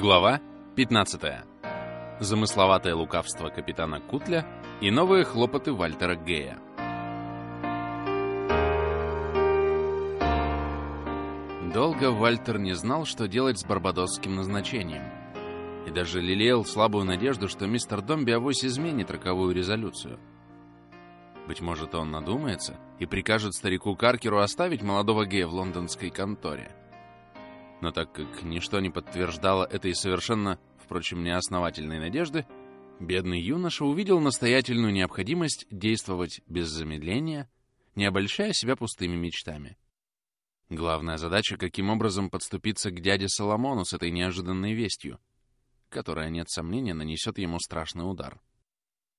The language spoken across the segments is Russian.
Глава 15. Замысловатое лукавство капитана Кутля и новые хлопоты Вальтера Гея. Долго Вальтер не знал, что делать с барбадосским назначением. И даже лелеял слабую надежду, что мистер Домби авось изменит роковую резолюцию. Быть может, он надумается и прикажет старику Каркеру оставить молодого Гея в лондонской конторе. Но так как ничто не подтверждало этой совершенно, впрочем, неосновательной надежды, бедный юноша увидел настоятельную необходимость действовать без замедления, не обольщая себя пустыми мечтами. Главная задача — каким образом подступиться к дяде Соломону с этой неожиданной вестью, которая, нет сомнения, нанесет ему страшный удар.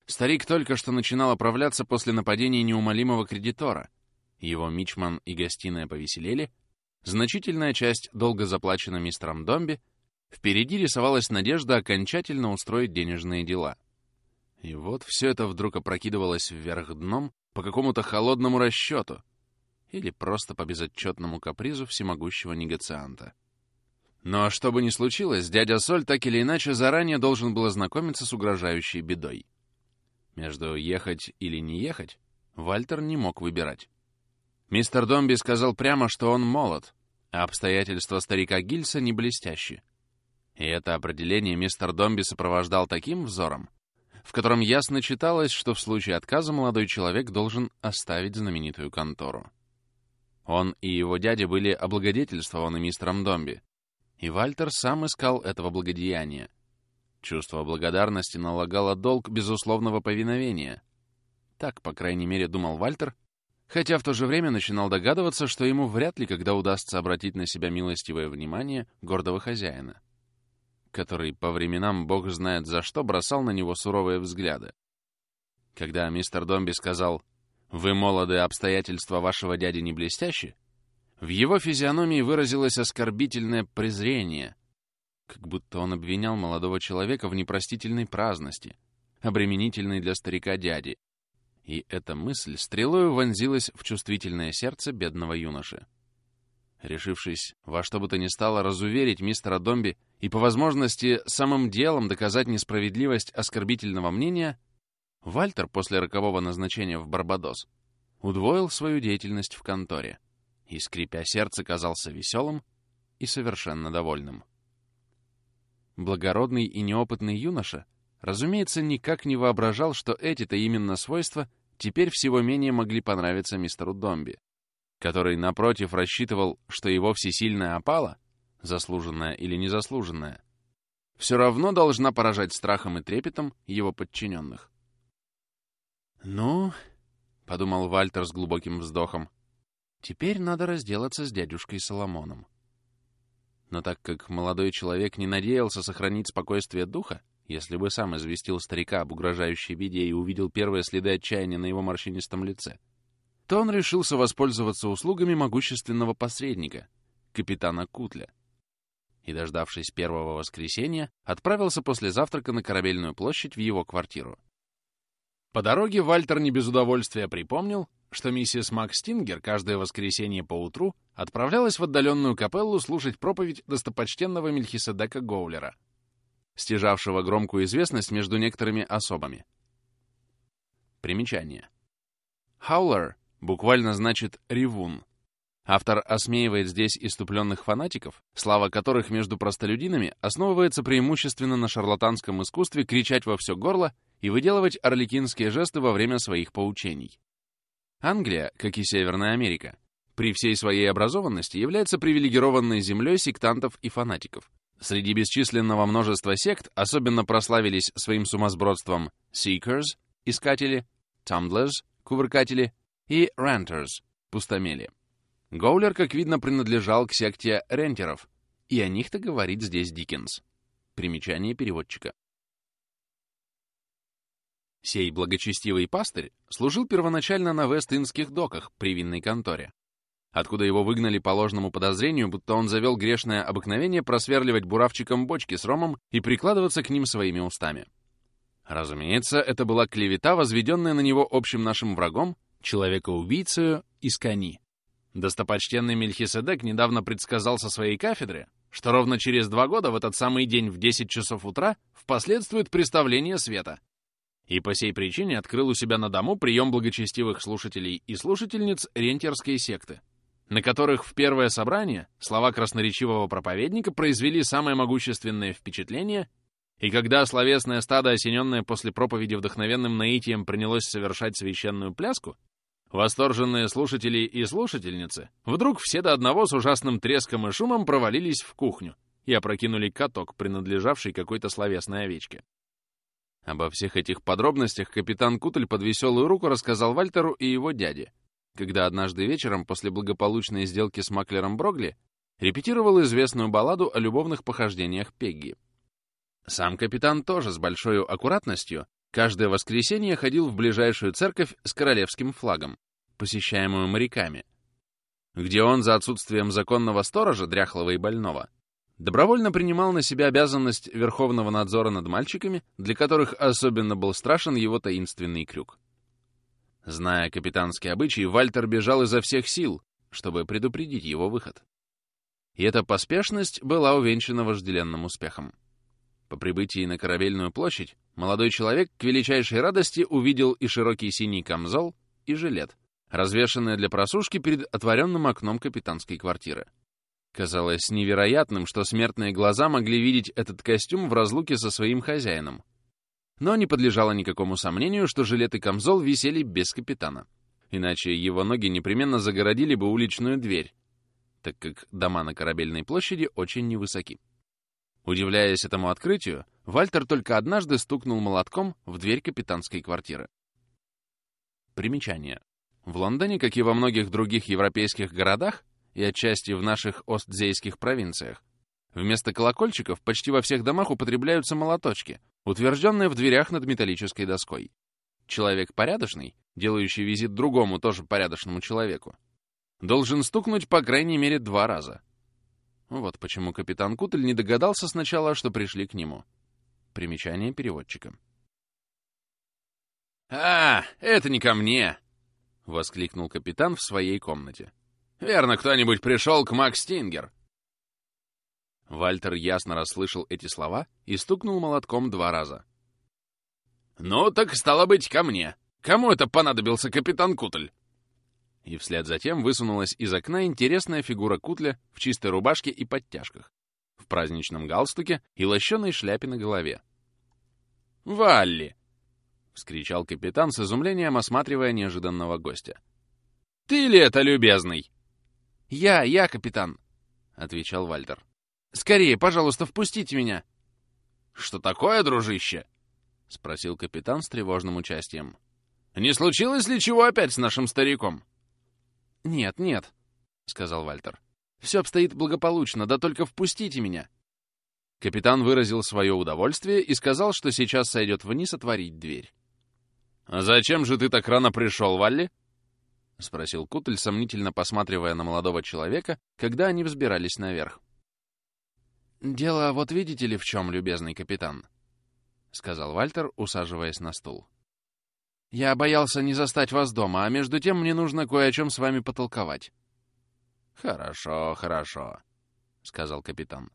Старик только что начинал оправляться после нападения неумолимого кредитора. Его мичман и гостиная повеселели — Значительная часть долго заплачена мистером Домби, впереди рисовалась надежда окончательно устроить денежные дела. И вот все это вдруг опрокидывалось вверх дном по какому-то холодному расчету или просто по безотчетному капризу всемогущего негацианта. Но что бы ни случилось, дядя Соль так или иначе заранее должен был ознакомиться с угрожающей бедой. Между ехать или не ехать Вальтер не мог выбирать. Мистер Домби сказал прямо, что он молод, обстоятельства старика Гильса не блестящие. И это определение мистер Домби сопровождал таким взором, в котором ясно читалось, что в случае отказа молодой человек должен оставить знаменитую контору. Он и его дядя были облагодетельствованы мистером Домби, и Вальтер сам искал этого благодеяния. Чувство благодарности налагало долг безусловного повиновения. Так, по крайней мере, думал Вальтер, хотя в то же время начинал догадываться, что ему вряд ли когда удастся обратить на себя милостивое внимание гордого хозяина, который по временам бог знает за что бросал на него суровые взгляды. Когда мистер Домби сказал «Вы молоды, обстоятельства вашего дяди не блестящи», в его физиономии выразилось оскорбительное презрение, как будто он обвинял молодого человека в непростительной праздности, обременительной для старика дяди, и эта мысль стрелою вонзилась в чувствительное сердце бедного юноши. Решившись во что бы то ни стало разуверить мистера Домби и по возможности самым делом доказать несправедливость оскорбительного мнения, Вальтер после рокового назначения в Барбадос удвоил свою деятельность в конторе и, скрипя сердце, казался веселым и совершенно довольным. Благородный и неопытный юноша — Разумеется, никак не воображал, что эти-то именно свойства теперь всего менее могли понравиться мистеру Домби, который, напротив, рассчитывал, что его всесильная опала, заслуженная или незаслуженная, все равно должна поражать страхом и трепетом его подчиненных. «Ну, — подумал Вальтер с глубоким вздохом, — теперь надо разделаться с дядюшкой Соломоном. Но так как молодой человек не надеялся сохранить спокойствие духа, если бы сам известил старика об угрожающей беде и увидел первые следы отчаяния на его морщинистом лице, то он решился воспользоваться услугами могущественного посредника, капитана Кутля. И, дождавшись первого воскресенья, отправился после завтрака на Корабельную площадь в его квартиру. По дороге Вальтер не без удовольствия припомнил, что миссис Макстингер каждое воскресенье по утру отправлялась в отдаленную капеллу слушать проповедь достопочтенного Мельхиседека Гоулера — стяжавшего громкую известность между некоторыми особами. Примечание. Хаулер буквально значит «ревун». Автор осмеивает здесь иступленных фанатиков, слава которых между простолюдинами основывается преимущественно на шарлатанском искусстве кричать во все горло и выделывать орликинские жесты во время своих поучений. Англия, как и Северная Америка, при всей своей образованности является привилегированной землей сектантов и фанатиков, Среди бесчисленного множества сект особенно прославились своим сумасбродством Seekers — искатели, Tumblers — кувыркатели и Renters — пустомели. Гоулер, как видно, принадлежал к секте рентеров, и о них-то говорит здесь Диккенс. Примечание переводчика. Сей благочестивый пастырь служил первоначально на Вест-Индских доках при винной конторе откуда его выгнали по ложному подозрению, будто он завел грешное обыкновение просверливать буравчиком бочки с ромом и прикладываться к ним своими устами. Разумеется, это была клевета, возведенная на него общим нашим врагом, человека-убийцею из Кани. Достопочтенный Мельхиседек недавно предсказал со своей кафедры, что ровно через два года в этот самый день в 10 часов утра впоследствует представление света. И по сей причине открыл у себя на дому прием благочестивых слушателей и слушательниц рентьерской секты, на которых в первое собрание слова красноречивого проповедника произвели самое могущественное впечатление, и когда словесное стадо, осененное после проповеди вдохновенным наитием, принялось совершать священную пляску, Восторженные слушатели и слушательницы вдруг все до одного с ужасным треском и шумом провалились в кухню и опрокинули каток, принадлежавший какой-то словесной овечке. Обо всех этих подробностях капитан Кутль под веселую руку рассказал Вальтеру и его дяде, когда однажды вечером после благополучной сделки с маклером Брогли репетировал известную балладу о любовных похождениях Пегги. Сам капитан тоже с большой аккуратностью каждое воскресенье ходил в ближайшую церковь с королевским флагом, посещаемую моряками, где он за отсутствием законного сторожа, дряхлого и больного, добровольно принимал на себя обязанность верховного надзора над мальчиками, для которых особенно был страшен его таинственный крюк. Зная капитанские обычаи, Вальтер бежал изо всех сил, чтобы предупредить его выход. И эта поспешность была увенчана вожделенным успехом. По прибытии на Корабельную площадь молодой человек к величайшей радости увидел и широкий синий камзол, и жилет, развешанные для просушки перед отворенным окном капитанской квартиры. Казалось невероятным, что смертные глаза могли видеть этот костюм в разлуке со своим хозяином. Но не подлежало никакому сомнению, что жилет и камзол висели без капитана. Иначе его ноги непременно загородили бы уличную дверь, так как дома на Корабельной площади очень невысоки. Удивляясь этому открытию, Вальтер только однажды стукнул молотком в дверь капитанской квартиры. Примечание. В Лондоне, как и во многих других европейских городах, и отчасти в наших остзейских провинциях, вместо колокольчиков почти во всех домах употребляются молоточки, утвержденные в дверях над металлической доской. Человек порядочный, делающий визит другому тоже порядочному человеку, должен стукнуть по крайней мере два раза. Вот почему капитан Кутль не догадался сначала, что пришли к нему. Примечание переводчика. «А, это не ко мне!» — воскликнул капитан в своей комнате. «Верно, кто-нибудь пришел к Макс Стингер!» Вальтер ясно расслышал эти слова и стукнул молотком два раза. «Ну, так стало быть, ко мне. Кому это понадобился капитан Кутль?» и вслед за тем высунулась из окна интересная фигура Кутля в чистой рубашке и подтяжках, в праздничном галстуке и лощеной шляпе на голове. «Валли!» — вскричал капитан с изумлением, осматривая неожиданного гостя. «Ты ли это, любезный?» «Я, я, капитан!» — отвечал Вальтер. «Скорее, пожалуйста, впустите меня!» «Что такое, дружище?» — спросил капитан с тревожным участием. «Не случилось ли чего опять с нашим стариком?» «Нет, нет», — сказал Вальтер. «Все обстоит благополучно, да только впустите меня». Капитан выразил свое удовольствие и сказал, что сейчас сойдет вниз отворить дверь. «А зачем же ты так рано пришел, Валли?» — спросил Кутль, сомнительно посматривая на молодого человека, когда они взбирались наверх. «Дело вот видите ли в чем, любезный капитан», — сказал Вальтер, усаживаясь на стул. Я боялся не застать вас дома, а между тем мне нужно кое о чем с вами потолковать. Хорошо, хорошо, сказал капитан.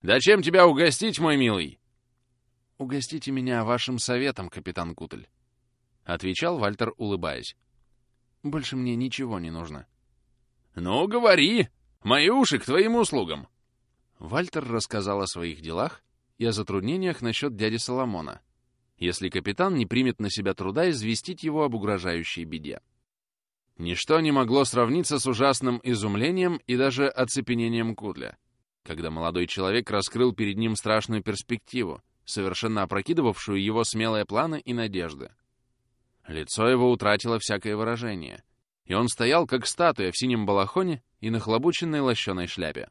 Да чем тебя угостить, мой милый? Угостите меня вашим советом, капитан Кутль, отвечал Вальтер, улыбаясь. Больше мне ничего не нужно. Ну, говори, мои уши к твоим услугам. Вальтер рассказал о своих делах и о затруднениях насчет дяди Соломона, если капитан не примет на себя труда известить его об угрожающей беде. Ничто не могло сравниться с ужасным изумлением и даже оцепенением Кудля, когда молодой человек раскрыл перед ним страшную перспективу, совершенно опрокидывавшую его смелые планы и надежды. Лицо его утратило всякое выражение, и он стоял, как статуя в синем балахоне и нахлобученной лощеной шляпе.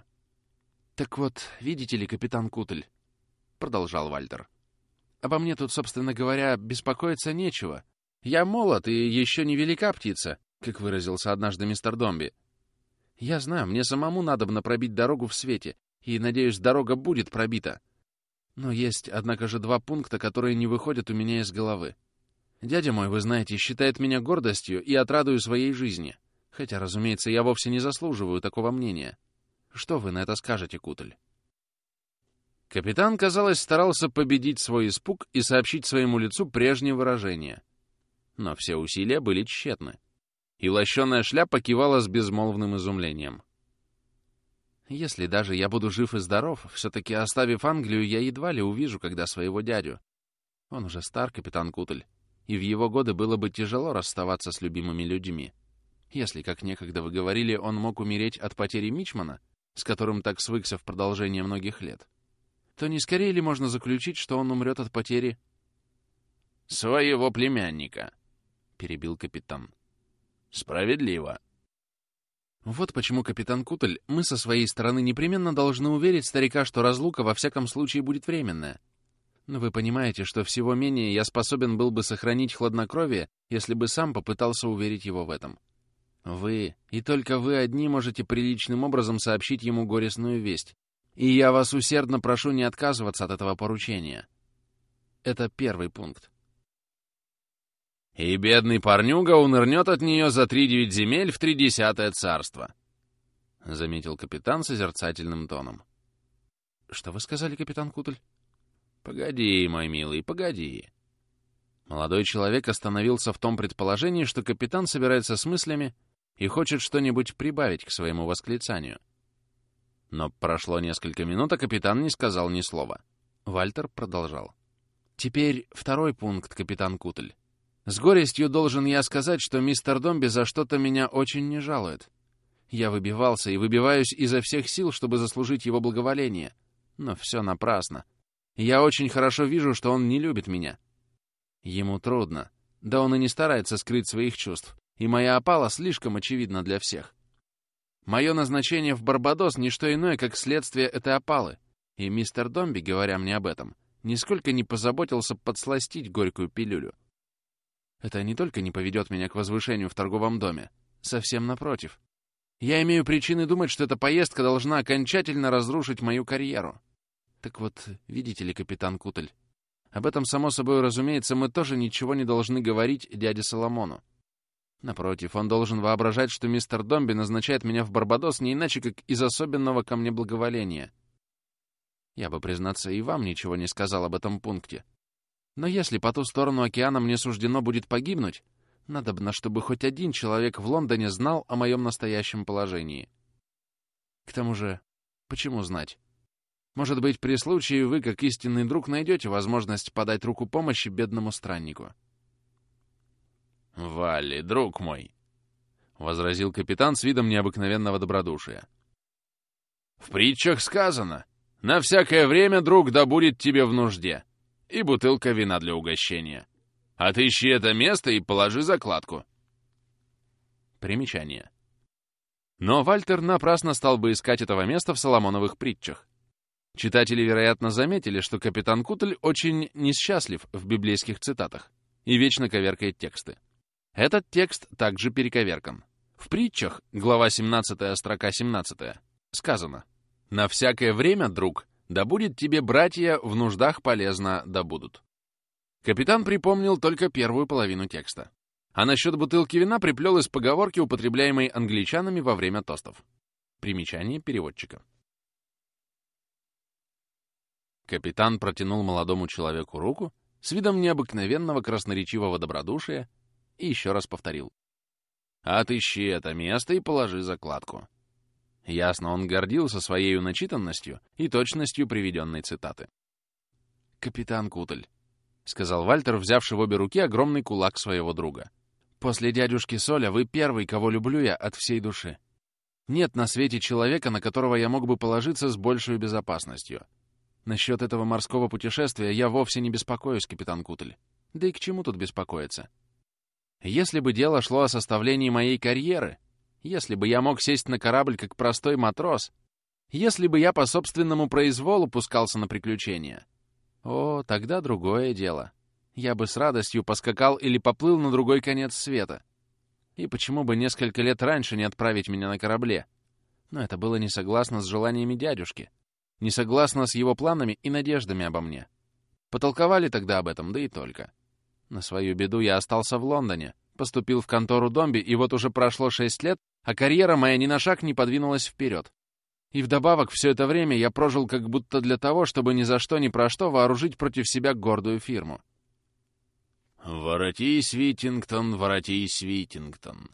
«Так вот, видите ли, капитан Кутль», — продолжал Вальтер, — Обо мне тут, собственно говоря, беспокоиться нечего. Я молод и еще не велика птица, как выразился однажды мистер Домби. Я знаю, мне самому надобно пробить дорогу в свете, и, надеюсь, дорога будет пробита. Но есть, однако же, два пункта, которые не выходят у меня из головы. Дядя мой, вы знаете, считает меня гордостью и отрадою своей жизни, хотя, разумеется, я вовсе не заслуживаю такого мнения. Что вы на это скажете, Кутль?» Капитан, казалось, старался победить свой испуг и сообщить своему лицу прежнее выражение. Но все усилия были тщетны. И лощеная шляпа кивала с безмолвным изумлением. «Если даже я буду жив и здоров, все-таки, оставив Англию, я едва ли увижу, когда своего дядю. Он уже стар, капитан Кутль, и в его годы было бы тяжело расставаться с любимыми людьми. Если, как некогда вы говорили, он мог умереть от потери Мичмана, с которым так свыкся в продолжение многих лет, то не скорее ли можно заключить, что он умрет от потери... «Своего племянника», — перебил капитан. «Справедливо». Вот почему, капитан Кутль, мы со своей стороны непременно должны уверить старика, что разлука во всяком случае будет временная. Но вы понимаете, что всего менее я способен был бы сохранить хладнокровие, если бы сам попытался уверить его в этом. Вы, и только вы одни можете приличным образом сообщить ему горестную весть, и я вас усердно прошу не отказываться от этого поручения. Это первый пункт. И бедный парнюга унырнет от нее за три девять земель в тридесятое царство, — заметил капитан созерцательным тоном. — Что вы сказали, капитан Кутль? — Погоди, мой милый, погоди. Молодой человек остановился в том предположении, что капитан собирается с мыслями и хочет что-нибудь прибавить к своему восклицанию. Но прошло несколько минут, а капитан не сказал ни слова. Вальтер продолжал. «Теперь второй пункт, капитан Кутль. С горестью должен я сказать, что мистер Домби за что-то меня очень не жалует. Я выбивался и выбиваюсь изо всех сил, чтобы заслужить его благоволение. Но все напрасно. Я очень хорошо вижу, что он не любит меня. Ему трудно. Да он и не старается скрыть своих чувств. И моя опала слишком очевидна для всех. Мое назначение в Барбадос — не что иное, как следствие этой опалы, и мистер Домби, говоря мне об этом, нисколько не позаботился подсластить горькую пилюлю. Это не только не поведет меня к возвышению в торговом доме, совсем напротив. Я имею причины думать, что эта поездка должна окончательно разрушить мою карьеру. Так вот, видите ли, капитан Кутль, об этом, само собой разумеется, мы тоже ничего не должны говорить дяде Соломону. Напротив, он должен воображать, что мистер Домби назначает меня в Барбадос не иначе, как из особенного ко мне благоволения. Я бы, признаться, и вам ничего не сказал об этом пункте. Но если по ту сторону океана мне суждено будет погибнуть, надобно, чтобы хоть один человек в Лондоне знал о моем настоящем положении. К тому же, почему знать? Может быть, при случае вы, как истинный друг, найдете возможность подать руку помощи бедному страннику. «Валли, друг мой!» — возразил капитан с видом необыкновенного добродушия. «В притчах сказано, на всякое время, друг, да будет тебе в нужде, и бутылка вина для угощения. Отыщи это место и положи закладку». Примечание. Но Вальтер напрасно стал бы искать этого места в Соломоновых притчах. Читатели, вероятно, заметили, что капитан Кутль очень несчастлив в библейских цитатах и вечно коверкает тексты. Этот текст также перековеркан. В притчах, глава 17, строка 17, сказано «На всякое время, друг, да будет тебе, братья, в нуждах полезно да будут». Капитан припомнил только первую половину текста. А насчет бутылки вина приплел из поговорки, употребляемой англичанами во время тостов. Примечание переводчика. Капитан протянул молодому человеку руку с видом необыкновенного красноречивого добродушия и еще раз повторил. «Отыщи это место и положи закладку». Ясно, он гордился своей начитанностью и точностью приведенной цитаты. «Капитан Кутль», — сказал Вальтер, взявший в обе руки огромный кулак своего друга. «После дядюшки Соля вы первый, кого люблю я от всей души. Нет на свете человека, на которого я мог бы положиться с большей безопасностью. Насчет этого морского путешествия я вовсе не беспокоюсь, капитан Кутль. Да и к чему тут беспокоиться? Если бы дело шло о составлении моей карьеры, если бы я мог сесть на корабль как простой матрос, если бы я по собственному произволу пускался на приключения, о, тогда другое дело. Я бы с радостью поскакал или поплыл на другой конец света. И почему бы несколько лет раньше не отправить меня на корабле? Но это было не согласно с желаниями дядюшки, не согласно с его планами и надеждами обо мне. Потолковали тогда об этом, да и только. На свою беду я остался в Лондоне, поступил в контору Домби, и вот уже прошло шесть лет, а карьера моя ни на шаг не подвинулась вперед. И вдобавок все это время я прожил как будто для того, чтобы ни за что ни про что вооружить против себя гордую фирму. «Воротись, Витингтон, воротись, Витингтон!»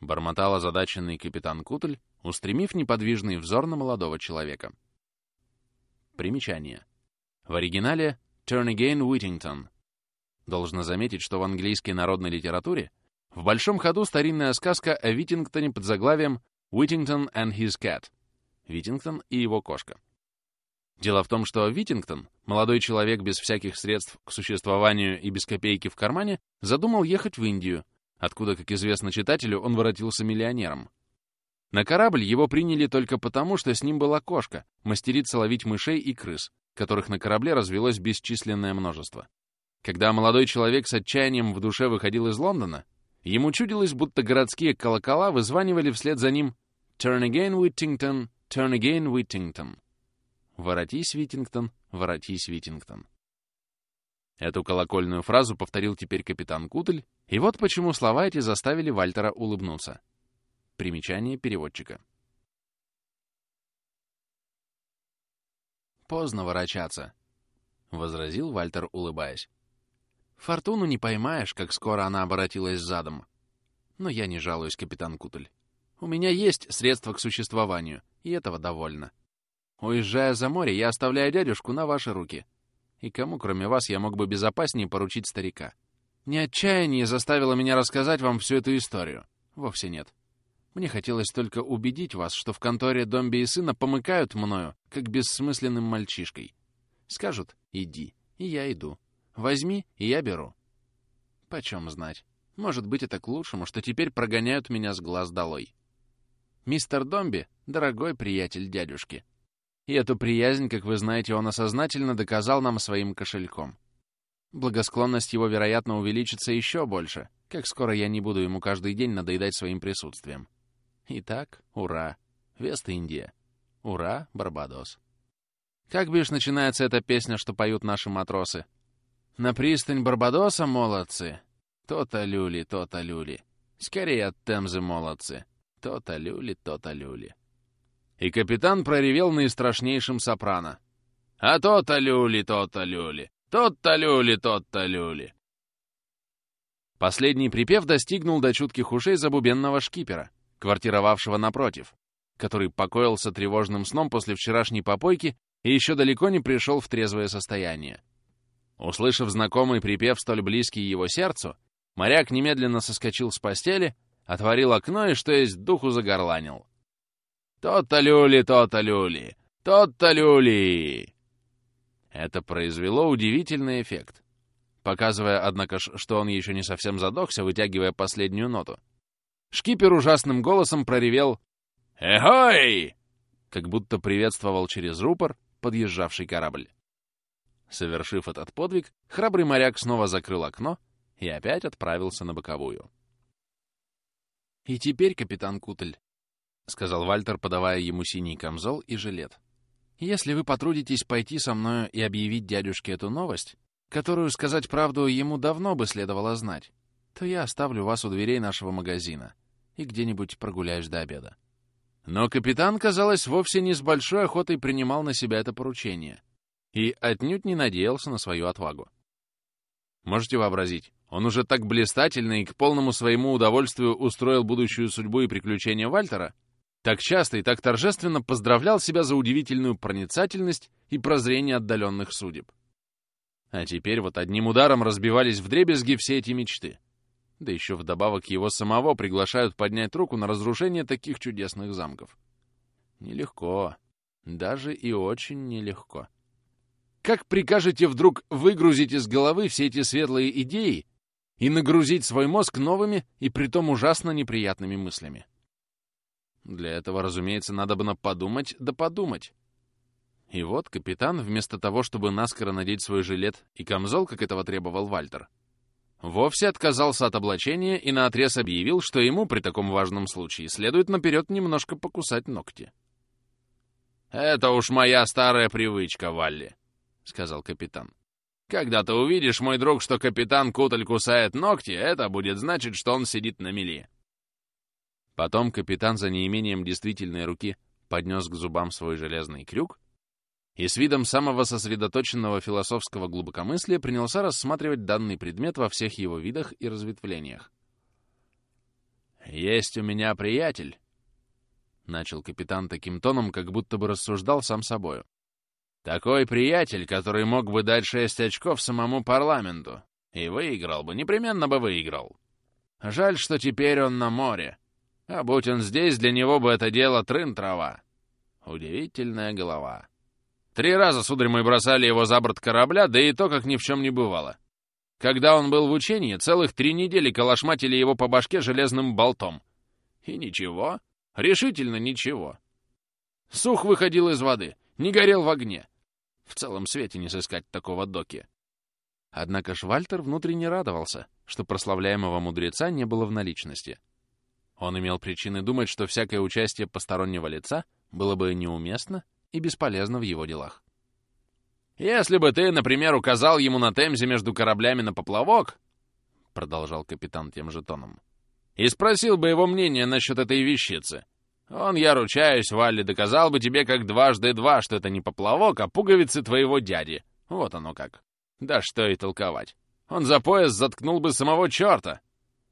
Бормотал озадаченный капитан Кутль, устремив неподвижный взор на молодого человека. Примечание. В оригинале «Turn Уитингтон». Должно заметить, что в английской народной литературе в большом ходу старинная сказка о Витингтоне под заглавием «Whittington and his cat» — «Витингтон и его кошка». Дело в том, что Витингтон, молодой человек без всяких средств к существованию и без копейки в кармане, задумал ехать в Индию, откуда, как известно читателю, он воротился миллионером. На корабль его приняли только потому, что с ним была кошка, мастерица ловить мышей и крыс, которых на корабле развелось бесчисленное множество. Когда молодой человек с отчаянием в душе выходил из Лондона, ему чудилось, будто городские колокола вызванивали вслед за ним «Turn again, Whittington! Turn again, Whittington!» «Воротись, Витингтон! Воротись, Витингтон!» Эту колокольную фразу повторил теперь капитан Кутль, и вот почему слова эти заставили Вальтера улыбнуться. Примечание переводчика. «Поздно ворочаться», — возразил Вальтер, улыбаясь. «Фортуну не поймаешь, как скоро она обратилась задом. Но я не жалуюсь, капитан Кутль. У меня есть средства к существованию, и этого довольно. Уезжая за море, я оставляю дядюшку на ваши руки. И кому, кроме вас, я мог бы безопаснее поручить старика? Не отчаяние заставило меня рассказать вам всю эту историю. Вовсе нет. Мне хотелось только убедить вас, что в конторе Домби и сына помыкают мною, как бессмысленным мальчишкой. Скажут «иди», и я иду. Возьми, и я беру. Почем знать. Может быть, это к лучшему, что теперь прогоняют меня с глаз долой. Мистер Домби — дорогой приятель дядюшки. И эту приязнь, как вы знаете, он осознательно доказал нам своим кошельком. Благосклонность его, вероятно, увеличится еще больше, как скоро я не буду ему каждый день надоедать своим присутствием. Итак, ура, Вест-Индия. Ура, Барбадос. Как бишь начинается эта песня, что поют наши матросы? На пристань Барбадоса, молодцы! То-то люли, то-то люли. Скорее от Темзы, молодцы! То-то люли, то-то люли. И капитан проревел наистрашнейшим сопрано. «А то-то люли, то-то люли! Тот-то люли, тот-то люли!» Последний припев достигнул до чутких ушей забубенного шкипера, квартировавшего напротив, который покоился тревожным сном после вчерашней попойки и еще далеко не пришел в трезвое состояние. Услышав знакомый припев, столь близкий его сердцу, моряк немедленно соскочил с постели, отворил окно и, что есть духу, загорланил. «То-то люли, то-то люли! То-то люли!» Это произвело удивительный эффект, показывая, однако что он еще не совсем задохся, вытягивая последнюю ноту. Шкипер ужасным голосом проревел «Эхой!» как будто приветствовал через рупор подъезжавший корабль. Совершив этот подвиг, храбрый моряк снова закрыл окно и опять отправился на боковую. «И теперь, капитан Кутль, — сказал Вальтер, подавая ему синий камзол и жилет. «Если вы потрудитесь пойти со мною и объявить дядюшке эту новость, которую, сказать правду, ему давно бы следовало знать, то я оставлю вас у дверей нашего магазина и где-нибудь прогуляюсь до обеда». Но капитан, казалось, вовсе не с большой охотой принимал на себя это поручение и отнюдь не надеялся на свою отвагу. Можете вообразить, он уже так блистательно и к полному своему удовольствию устроил будущую судьбу и приключения Вальтера, так часто и так торжественно поздравлял себя за удивительную проницательность и прозрение отдаленных судеб. А теперь вот одним ударом разбивались в дребезги все эти мечты. Да еще вдобавок его самого приглашают поднять руку на разрушение таких чудесных замков. Нелегко. Даже и очень нелегко. Как прикажете вдруг выгрузить из головы все эти светлые идеи и нагрузить свой мозг новыми и притом ужасно неприятными мыслями? Для этого, разумеется, надо бы подумать да подумать. И вот капитан, вместо того, чтобы наскоро надеть свой жилет и камзол, как этого требовал Вальтер, вовсе отказался от облачения и наотрез объявил, что ему при таком важном случае следует наперед немножко покусать ногти. «Это уж моя старая привычка, Валли», — сказал капитан. «Когда ты увидишь, мой друг, что капитан Куталь кусает ногти, это будет значить, что он сидит на мели. Потом капитан за неимением действительной руки поднес к зубам свой железный крюк и с видом самого сосредоточенного философского глубокомыслия принялся рассматривать данный предмет во всех его видах и разветвлениях. «Есть у меня приятель», — начал капитан таким тоном, как будто бы рассуждал сам собою. «Такой приятель, который мог бы дать шесть очков самому парламенту. И выиграл бы, непременно бы выиграл. Жаль, что теперь он на море. А будь он здесь, для него бы это дело трын-трава. Удивительная голова». Три раза, сударь мой, бросали его за борт корабля, да и то, как ни в чем не бывало. Когда он был в учении, целых три недели калашматили его по башке железным болтом. И ничего, решительно ничего. Сух выходил из воды, не горел в огне. В целом свете не сыскать такого доки. Однако Швальтер внутренне радовался, что прославляемого мудреца не было в наличности. Он имел причины думать, что всякое участие постороннего лица было бы неуместно и бесполезно в его делах. «Если бы ты, например, указал ему на Темзе между кораблями на поплавок, — продолжал капитан тем же тоном, — и спросил бы его мнение насчет этой вещицы, он, я ручаюсь, Валли, доказал бы тебе как дважды два, что это не поплавок, а пуговицы твоего дяди. Вот оно как. Да что и толковать. Он за пояс заткнул бы самого черта.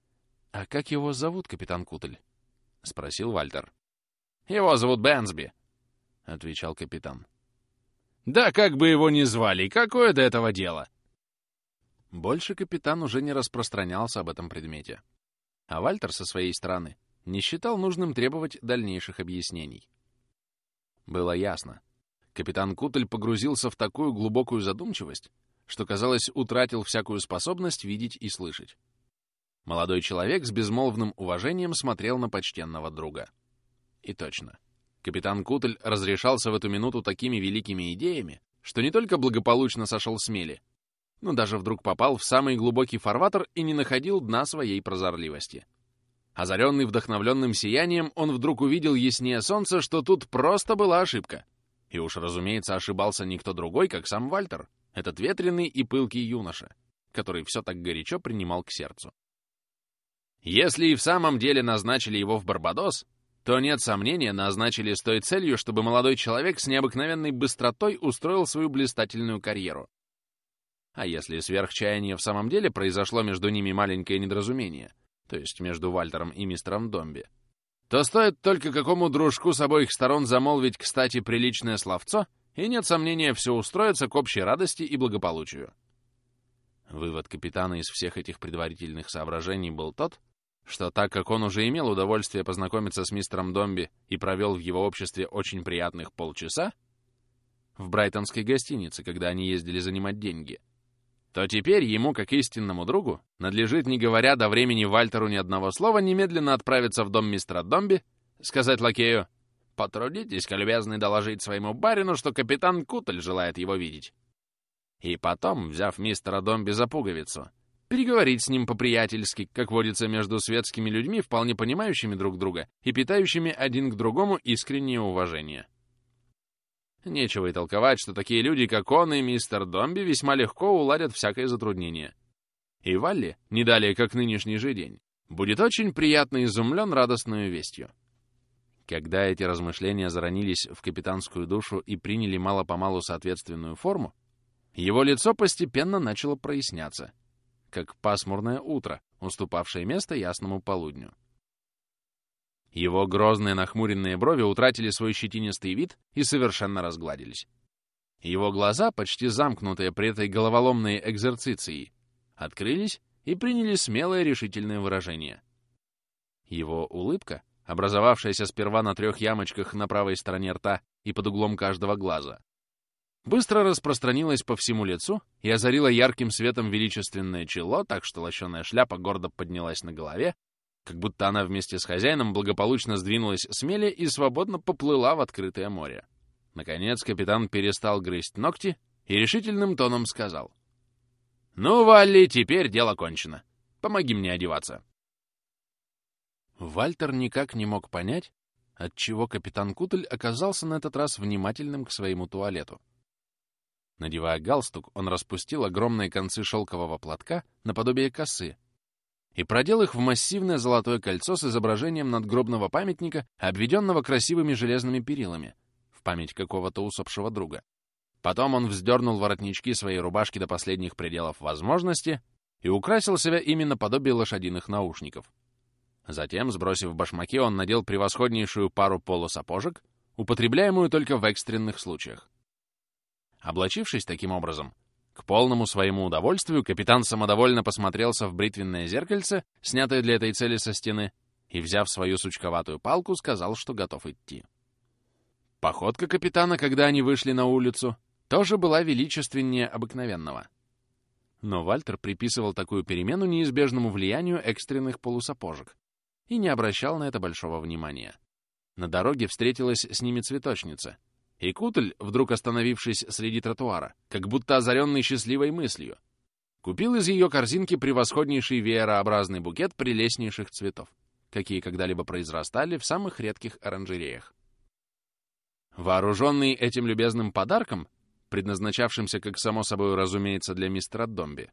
— А как его зовут, капитан Кутль? — спросил Вальтер. — Его зовут Бенсби, — отвечал капитан. «Да как бы его ни звали, какое до этого дело?» Больше капитан уже не распространялся об этом предмете. А Вальтер со своей стороны не считал нужным требовать дальнейших объяснений. Было ясно. Капитан Кутль погрузился в такую глубокую задумчивость, что, казалось, утратил всякую способность видеть и слышать. Молодой человек с безмолвным уважением смотрел на почтенного друга. И точно. Капитан Кутль разрешался в эту минуту такими великими идеями, что не только благополучно сошел с мели, но даже вдруг попал в самый глубокий фарватер и не находил дна своей прозорливости. Озаренный вдохновленным сиянием, он вдруг увидел яснее солнца, что тут просто была ошибка. И уж, разумеется, ошибался никто другой, как сам Вальтер, этот ветреный и пылкий юноша, который все так горячо принимал к сердцу. Если и в самом деле назначили его в Барбадос, то, нет сомнения, назначили с той целью, чтобы молодой человек с необыкновенной быстротой устроил свою блистательную карьеру. А если сверхчаяние в самом деле произошло между ними маленькое недоразумение, то есть между Вальтером и мистером Домби, то стоит только какому дружку с обоих сторон замолвить, кстати, приличное словцо, и нет сомнения, все устроится к общей радости и благополучию. Вывод капитана из всех этих предварительных соображений был тот, что так как он уже имел удовольствие познакомиться с мистером Домби и провел в его обществе очень приятных полчаса в брайтонской гостинице, когда они ездили занимать деньги, то теперь ему, как истинному другу, надлежит, не говоря до времени Вальтеру ни одного слова, немедленно отправиться в дом мистера Домби, сказать лакею «Потрудитесь-ка, любезный, доложить своему барину, что капитан Кутль желает его видеть». И потом, взяв мистера Домби за пуговицу, переговорить с ним по-приятельски, как водится между светскими людьми, вполне понимающими друг друга и питающими один к другому искреннее уважение. Нечего и толковать, что такие люди, как он и мистер Домби, весьма легко уладят всякое затруднение. И Валли, не далее как нынешний же день, будет очень приятно изумлен радостную вестью. Когда эти размышления заронились в капитанскую душу и приняли мало-помалу соответственную форму, его лицо постепенно начало проясняться — как пасмурное утро, уступавшее место ясному полудню. Его грозные нахмуренные брови утратили свой щетинистый вид и совершенно разгладились. Его глаза, почти замкнутые при этой головоломной экзерциции, открылись и приняли смелое решительное выражение. Его улыбка, образовавшаяся сперва на трех ямочках на правой стороне рта и под углом каждого глаза, быстро распространилась по всему лицу и озарила ярким светом величественное чело, так что лощеная шляпа гордо поднялась на голове, как будто она вместе с хозяином благополучно сдвинулась с и свободно поплыла в открытое море. Наконец капитан перестал грызть ногти и решительным тоном сказал. «Ну, Валли, теперь дело кончено. Помоги мне одеваться». Вальтер никак не мог понять, отчего капитан Кутль оказался на этот раз внимательным к своему туалету. Надевая галстук, он распустил огромные концы шелкового платка наподобие косы и продел их в массивное золотое кольцо с изображением надгробного памятника, обведенного красивыми железными перилами, в память какого-то усопшего друга. Потом он вздернул воротнички своей рубашки до последних пределов возможности и украсил себя именно подобие лошадиных наушников. Затем, сбросив башмаки, он надел превосходнейшую пару полусапожек, употребляемую только в экстренных случаях. Облачившись таким образом, к полному своему удовольствию капитан самодовольно посмотрелся в бритвенное зеркальце, снятое для этой цели со стены, и, взяв свою сучковатую палку, сказал, что готов идти. Походка капитана, когда они вышли на улицу, тоже была величественнее обыкновенного. Но Вальтер приписывал такую перемену неизбежному влиянию экстренных полусапожек и не обращал на это большого внимания. На дороге встретилась с ними цветочница, и Кутль, вдруг остановившись среди тротуара, как будто озаренный счастливой мыслью, купил из ее корзинки превосходнейший веерообразный букет прелестнейших цветов, какие когда-либо произрастали в самых редких оранжереях. Вооруженный этим любезным подарком, предназначавшимся, как само собой разумеется, для мистера Домби.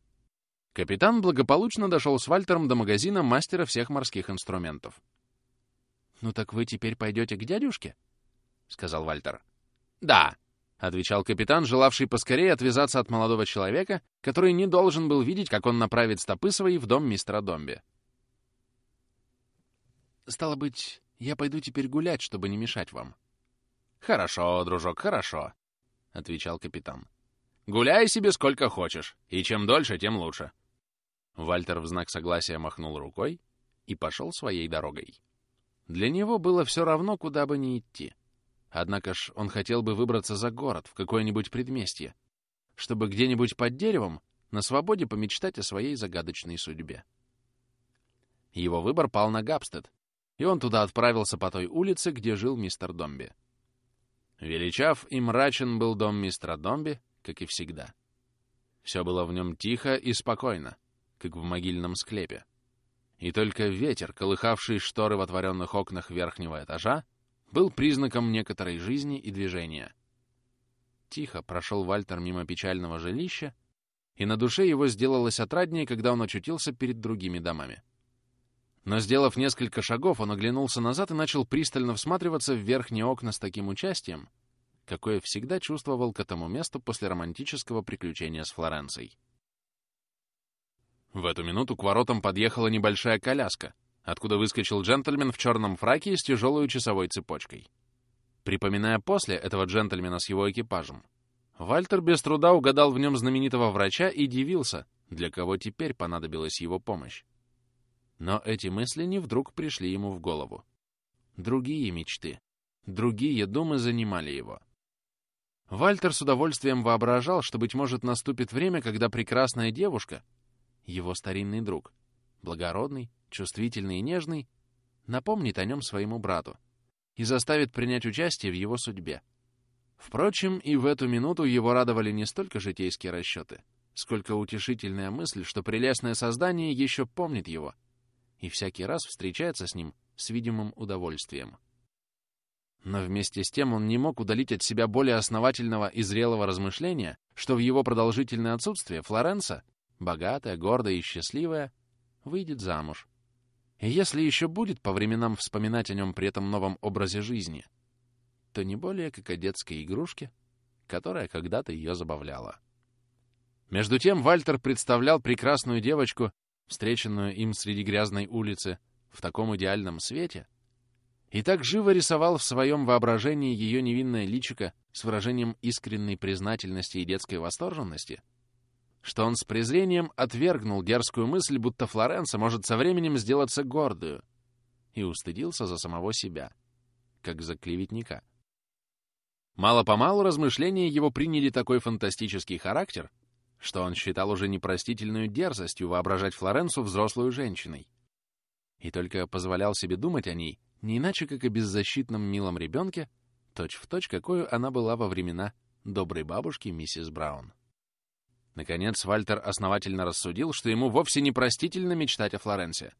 Капитан благополучно дошел с Вальтером до магазина мастера всех морских инструментов. «Ну так вы теперь пойдете к дядюшке?» — сказал Вальтер. «Да», — отвечал капитан, желавший поскорее отвязаться от молодого человека, который не должен был видеть, как он направит стопы свои в дом мистера Домби. «Стало быть, я пойду теперь гулять, чтобы не мешать вам». «Хорошо, дружок, хорошо», — отвечал капитан. «Гуляй себе сколько хочешь, и чем дольше, тем лучше». Вальтер в знак согласия махнул рукой и пошел своей дорогой. Для него было все равно, куда бы ни идти. Однако ж он хотел бы выбраться за город, в какое-нибудь предместье, чтобы где-нибудь под деревом на свободе помечтать о своей загадочной судьбе. Его выбор пал на Габстед, и он туда отправился по той улице, где жил мистер Домби. Величав и мрачен был дом мистера Домби, как и всегда. Все было в нем тихо и спокойно, как в могильном склепе. И только ветер, колыхавший шторы в отворенных окнах верхнего этажа, был признаком некоторой жизни и движения. Тихо прошел Вальтер мимо печального жилища, и на душе его сделалось отраднее, когда он очутился перед другими домами. Но, сделав несколько шагов, он оглянулся назад и начал пристально всматриваться в верхние окна с таким участием, какое всегда чувствовал к этому месту после романтического приключения с Флоренцией. В эту минуту к воротам подъехала небольшая коляска, откуда выскочил джентльмен в черном фраке с тяжелой часовой цепочкой. Припоминая после этого джентльмена с его экипажем, Вальтер без труда угадал в нем знаменитого врача и дивился, для кого теперь понадобилась его помощь. Но эти мысли не вдруг пришли ему в голову. Другие мечты, другие думы занимали его. Вальтер с удовольствием воображал, что, быть может, наступит время, когда прекрасная девушка, его старинный друг, благородный, чувствительный и нежный, напомнит о нем своему брату и заставит принять участие в его судьбе. Впрочем, и в эту минуту его радовали не столько житейские расчеты, сколько утешительная мысль, что прелестное создание еще помнит его — и всякий раз встречается с ним с видимым удовольствием. Но вместе с тем он не мог удалить от себя более основательного и зрелого размышления, что в его продолжительное отсутствие Флоренса, богатая, гордая и счастливая, выйдет замуж. И если еще будет по временам вспоминать о нем при этом новом образе жизни, то не более как о детской игрушке, которая когда-то ее забавляла. Между тем Вальтер представлял прекрасную девочку встреченную им среди грязной улицы, в таком идеальном свете, и так живо рисовал в своем воображении ее невинное личико с выражением искренней признательности и детской восторженности, что он с презрением отвергнул дерзкую мысль, будто Флоренса может со временем сделаться гордую, и устыдился за самого себя, как за клеветника. Мало-помалу размышления его приняли такой фантастический характер, что он считал уже непростительную дерзостью воображать Флоренцу взрослую женщиной. И только позволял себе думать о ней не иначе, как о беззащитном милом ребенке, точь-в-точь, какую она была во времена доброй бабушки миссис Браун. Наконец, Вальтер основательно рассудил, что ему вовсе непростительно мечтать о Флоренции.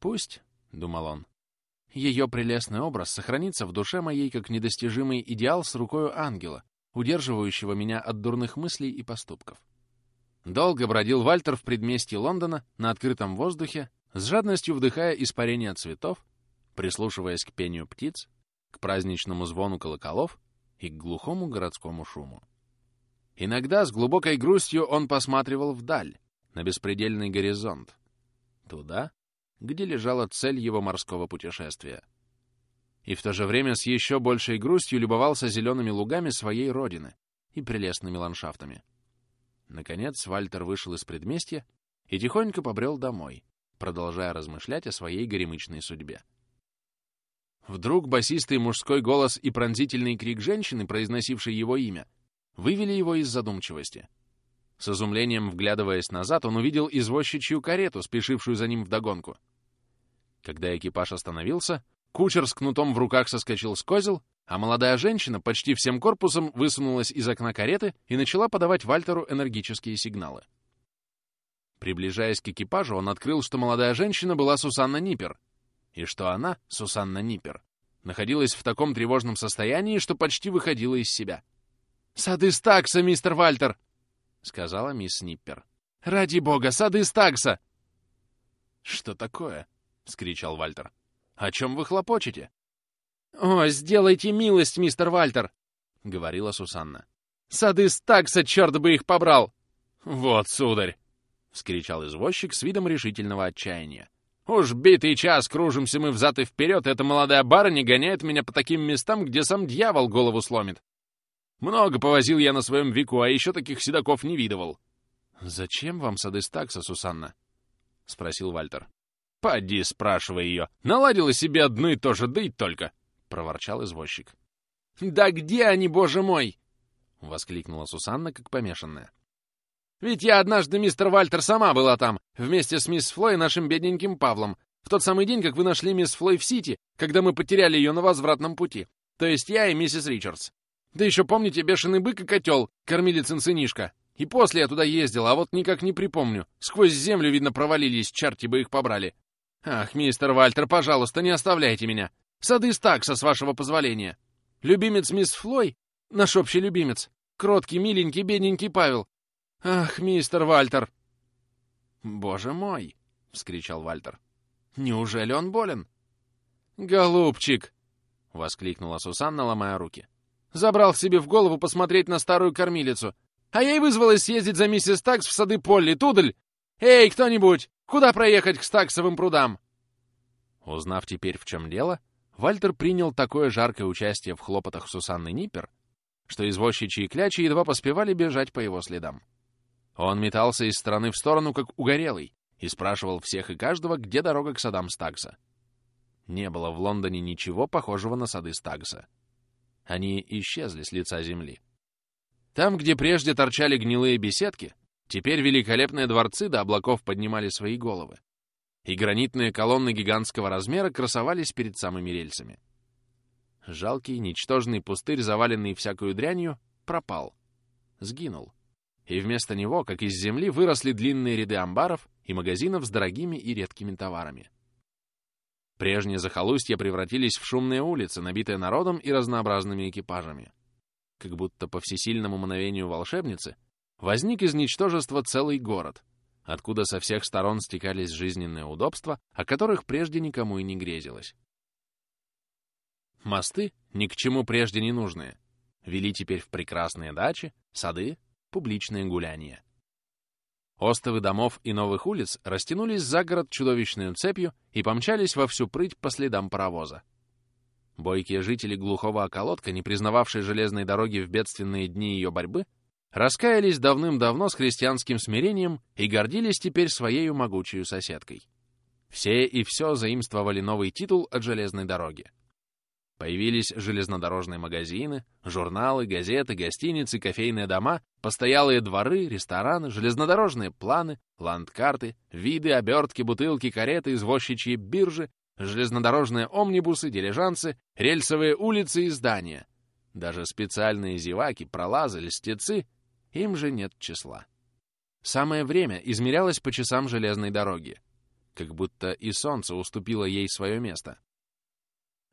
«Пусть», — думал он, — «ее прелестный образ сохранится в душе моей как недостижимый идеал с рукою ангела, удерживающего меня от дурных мыслей и поступков. Долго бродил Вальтер в предместье Лондона на открытом воздухе, с жадностью вдыхая испарение цветов, прислушиваясь к пению птиц, к праздничному звону колоколов и к глухому городскому шуму. Иногда с глубокой грустью он посматривал вдаль, на беспредельный горизонт, туда, где лежала цель его морского путешествия. И в то же время с еще большей грустью любовался зелеными лугами своей родины и прелестными ландшафтами. Наконец Вальтер вышел из предместья и тихонько побрел домой, продолжая размышлять о своей горемычной судьбе. Вдруг басистый мужской голос и пронзительный крик женщины, произносившей его имя, вывели его из задумчивости. С изумлением вглядываясь назад, он увидел извозчичью карету, спешившую за ним вдогонку. Когда экипаж остановился, кучер с кнутом в руках соскочил с козел, а молодая женщина почти всем корпусом высунулась из окна кареты и начала подавать Вальтеру энергические сигналы. Приближаясь к экипажу, он открыл, что молодая женщина была Сусанна Ниппер, и что она, Сусанна Ниппер, находилась в таком тревожном состоянии, что почти выходила из себя. «Сады Стакса, мистер Вальтер!» — сказала мисс Ниппер. «Ради бога, сады Стакса!» «Что такое?» — вскричал Вальтер. «О чем вы хлопочете?» «О, сделайте милость, мистер Вальтер!» — говорила Сусанна. «Сады Стакса, черт бы их побрал!» «Вот, сударь!» — вскричал извозчик с видом решительного отчаяния. Уж битый час кружимся мы взад и вперед, эта молодая барыня гоняет меня по таким местам, где сам дьявол голову сломит. Много повозил я на своем веку, а еще таких седаков не видывал. — Зачем вам сады стакса, Сусанна? — спросил Вальтер. — Поди, спрашивай ее. Наладила себе одно и то же, да и только, — проворчал извозчик. — Да где они, боже мой? — воскликнула Сусанна, как помешанная. Ведь я однажды, мистер Вальтер, сама была там, вместе с мисс Флой и нашим бедненьким Павлом, в тот самый день, как вы нашли мисс Флой в Сити, когда мы потеряли ее на возвратном пути. То есть я и миссис Ричардс. Да еще помните бешеный бык и котел, кормилицын сынишка. И после я туда ездила, а вот никак не припомню. Сквозь землю, видно, провалились, черти бы их побрали. Ах, мистер Вальтер, пожалуйста, не оставляйте меня. Сады Стакса, с вашего позволения. Любимец мисс Флой, наш общий любимец, кроткий, миленький, бедненький Павел, «Ах, мистер Вальтер!» «Боже мой!» — вскричал Вальтер. «Неужели он болен?» «Голубчик!» — воскликнула Сусанна, ломая руки. «Забрал себе в голову посмотреть на старую кормилицу, а ей вызвалось съездить за миссис Такс в сады Полли, Тудль! Эй, кто-нибудь, куда проехать к Стаксовым прудам?» Узнав теперь, в чем дело, Вальтер принял такое жаркое участие в хлопотах Сусанны Ниппер, что извозчичьи клячи едва поспевали бежать по его следам. Он метался из стороны в сторону, как угорелый, и спрашивал всех и каждого, где дорога к садам Стагса. Не было в Лондоне ничего похожего на сады Стагса. Они исчезли с лица земли. Там, где прежде торчали гнилые беседки, теперь великолепные дворцы до облаков поднимали свои головы, и гранитные колонны гигантского размера красовались перед самыми рельсами. Жалкий, ничтожный пустырь, заваленный всякую дрянью, пропал, сгинул и вместо него, как из земли, выросли длинные ряды амбаров и магазинов с дорогими и редкими товарами. Прежние захолустья превратились в шумные улицы, набитые народом и разнообразными экипажами. Как будто по всесильному мановению волшебницы возник из ничтожества целый город, откуда со всех сторон стекались жизненные удобства, о которых прежде никому и не грезилось. Мосты, ни к чему прежде не нужные, вели теперь в прекрасные дачи, сады, публичные гуляния. Остовы домов и новых улиц растянулись за город чудовищной цепью и помчались во всю прыть по следам паровоза. Бойкие жители глухого околотка, не признававшие железной дороги в бедственные дни ее борьбы, раскаялись давным-давно с христианским смирением и гордились теперь своей могучей соседкой. Все и все заимствовали новый титул от железной дороги. Появились железнодорожные магазины, журналы, газеты, гостиницы, кофейные дома, постоялые дворы, рестораны, железнодорожные планы, ландкарты, виды, обертки, бутылки, кареты, извозчичьи биржи, железнодорожные омнибусы, дилижансы, рельсовые улицы и здания. Даже специальные зеваки, пролазы, льстецы — им же нет числа. Самое время измерялось по часам железной дороги, как будто и солнце уступило ей свое место.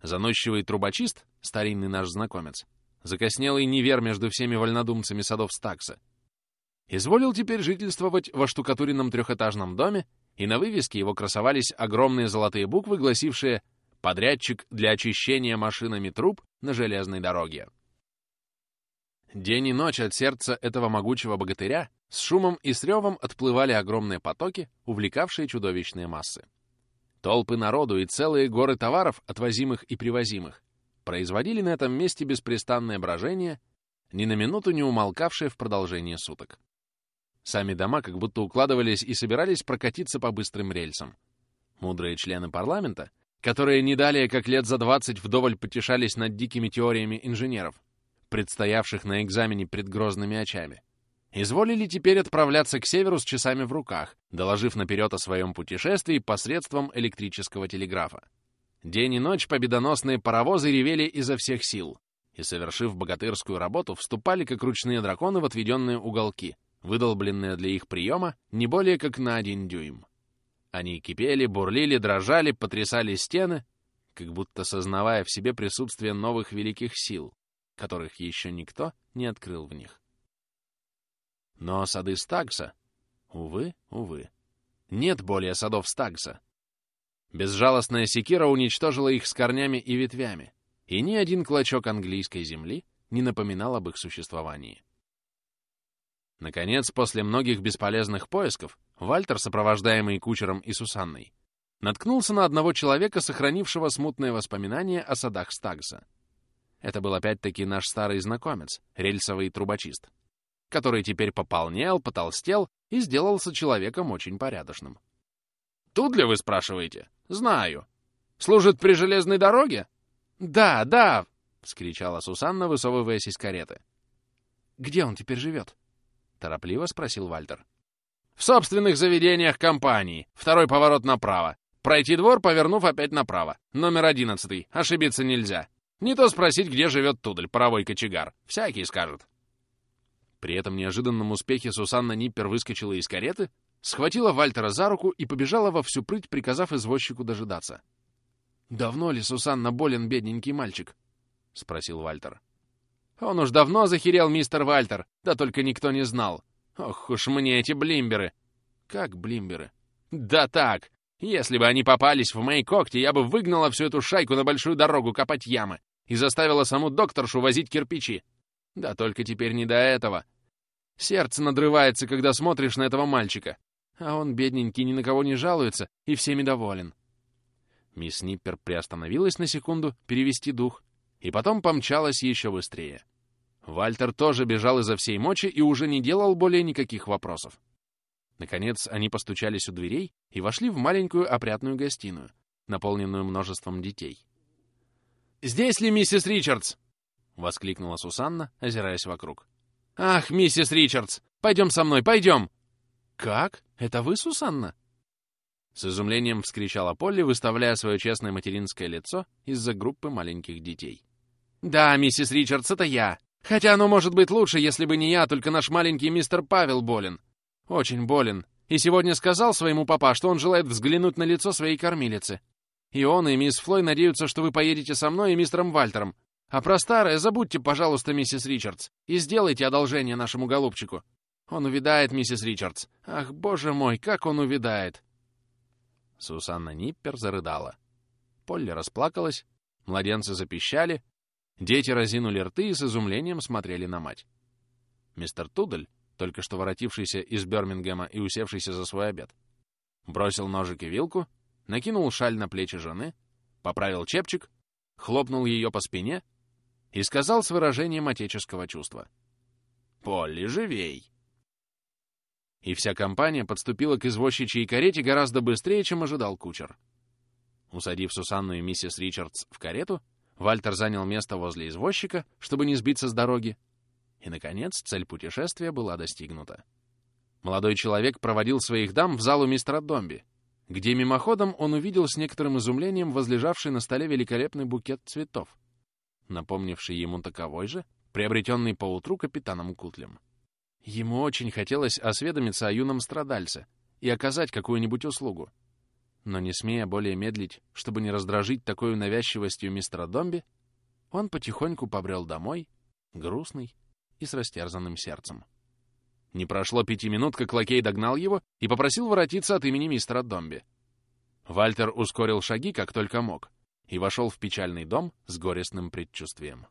Заносчивый трубочист, старинный наш знакомец, закоснелый невер между всеми вольнодумцами садов Стакса, изволил теперь жительствовать во штукатуренном трехэтажном доме, и на вывеске его красовались огромные золотые буквы, гласившие «Подрядчик для очищения машинами труб на железной дороге». День и ночь от сердца этого могучего богатыря с шумом и с ревом отплывали огромные потоки, увлекавшие чудовищные массы. Толпы народу и целые горы товаров, отвозимых и привозимых, производили на этом месте беспрестанное брожение, ни на минуту не умолкавшее в продолжение суток. Сами дома как будто укладывались и собирались прокатиться по быстрым рельсам. Мудрые члены парламента, которые не далее как лет за 20 вдоволь потешались над дикими теориями инженеров, предстоявших на экзамене пред грозными очами, изволили теперь отправляться к северу с часами в руках, доложив наперед о своем путешествии посредством электрического телеграфа. День и ночь победоносные паровозы ревели изо всех сил, и, совершив богатырскую работу, вступали как ручные драконы в отведенные уголки, выдолбленные для их приема не более как на один дюйм. Они кипели, бурлили, дрожали, потрясали стены, как будто сознавая в себе присутствие новых великих сил, которых еще никто не открыл в них. Но сады Стагса, увы, увы, нет более садов Стагса. Безжалостная секира уничтожила их с корнями и ветвями, и ни один клочок английской земли не напоминал об их существовании. Наконец, после многих бесполезных поисков, Вальтер, сопровождаемый кучером и Сусанной, наткнулся на одного человека, сохранившего смутные воспоминания о садах Стагса. Это был опять-таки наш старый знакомец, рельсовый трубочист, который теперь пополнел, потолстел и сделался человеком очень порядочным. «Тут ли вы спрашиваете? Знаю. Служит при железной дороге?» «Да, да!» — вскричала Сусанна, высовываясь из кареты. «Где он теперь живет?» — торопливо спросил Вальтер. «В собственных заведениях компании. Второй поворот направо. Пройти двор, повернув опять направо. Номер одиннадцатый. Ошибиться нельзя. Не то спросить, где живет Тудль, паровой кочегар. Всякий скажет. При этом неожиданном успехе Сусанна Ниппер выскочила из кареты, схватила Вальтера за руку и побежала во всю прыть, приказав извозчику дожидаться. «Давно ли Сусанна болен, бедненький мальчик?» — спросил Вальтер. «Он уж давно захерел, мистер Вальтер, да только никто не знал. Ох уж мне эти блимберы!» «Как блимберы?» «Да так! Если бы они попались в мои когти, я бы выгнала всю эту шайку на большую дорогу копать ямы и заставила саму докторшу возить кирпичи. Да только теперь не до этого. Сердце надрывается, когда смотришь на этого мальчика. А он, бедненький, ни на кого не жалуется и всеми доволен. Мисс Ниппер приостановилась на секунду перевести дух, и потом помчалась еще быстрее. Вальтер тоже бежал изо всей мочи и уже не делал более никаких вопросов. Наконец они постучались у дверей и вошли в маленькую опрятную гостиную, наполненную множеством детей. «Здесь ли миссис Ричардс?» — воскликнула Сусанна, озираясь вокруг. «Ах, миссис Ричардс! Пойдем со мной, пойдем!» «Как? Это вы, Сусанна?» С изумлением вскричала Полли, выставляя свое честное материнское лицо из-за группы маленьких детей. «Да, миссис Ричардс, это я. Хотя оно может быть лучше, если бы не я, только наш маленький мистер Павел болен. Очень болен. И сегодня сказал своему папа, что он желает взглянуть на лицо своей кормилицы. И он, и мисс Флой надеются, что вы поедете со мной и мистером Вальтером. А про старое забудьте, пожалуйста, миссис Ричардс, и сделайте одолжение нашему голубчику. Он увидает, миссис Ричардс. Ах, боже мой, как он увидает!» Сусанна Ниппер зарыдала. Полли расплакалась, младенцы запищали, дети разинули рты и с изумлением смотрели на мать. Мистер Тудль, только что воротившийся из Бёрмингема и усевшийся за свой обед, бросил ножик и вилку накинул шаль на плечи жены, поправил чепчик, хлопнул ее по спине и сказал с выражением отеческого чувства. «Полли, живей!» И вся компания подступила к извозчичьей карете гораздо быстрее, чем ожидал кучер. Усадив Сусанну и миссис Ричардс в карету, Вальтер занял место возле извозчика, чтобы не сбиться с дороги, и, наконец, цель путешествия была достигнута. Молодой человек проводил своих дам в залу мистера Домби, где мимоходом он увидел с некоторым изумлением возлежавший на столе великолепный букет цветов, напомнивший ему таковой же, приобретенный поутру капитаном Кутлем. Ему очень хотелось осведомиться о юном страдальце и оказать какую-нибудь услугу. Но не смея более медлить, чтобы не раздражить такой навязчивостью мистера Домби, он потихоньку побрел домой, грустный и с растерзанным сердцем. Не прошло пяти минут, как лакей догнал его и попросил воротиться от имени мистера Домби. Вальтер ускорил шаги, как только мог, и вошел в печальный дом с горестным предчувствием.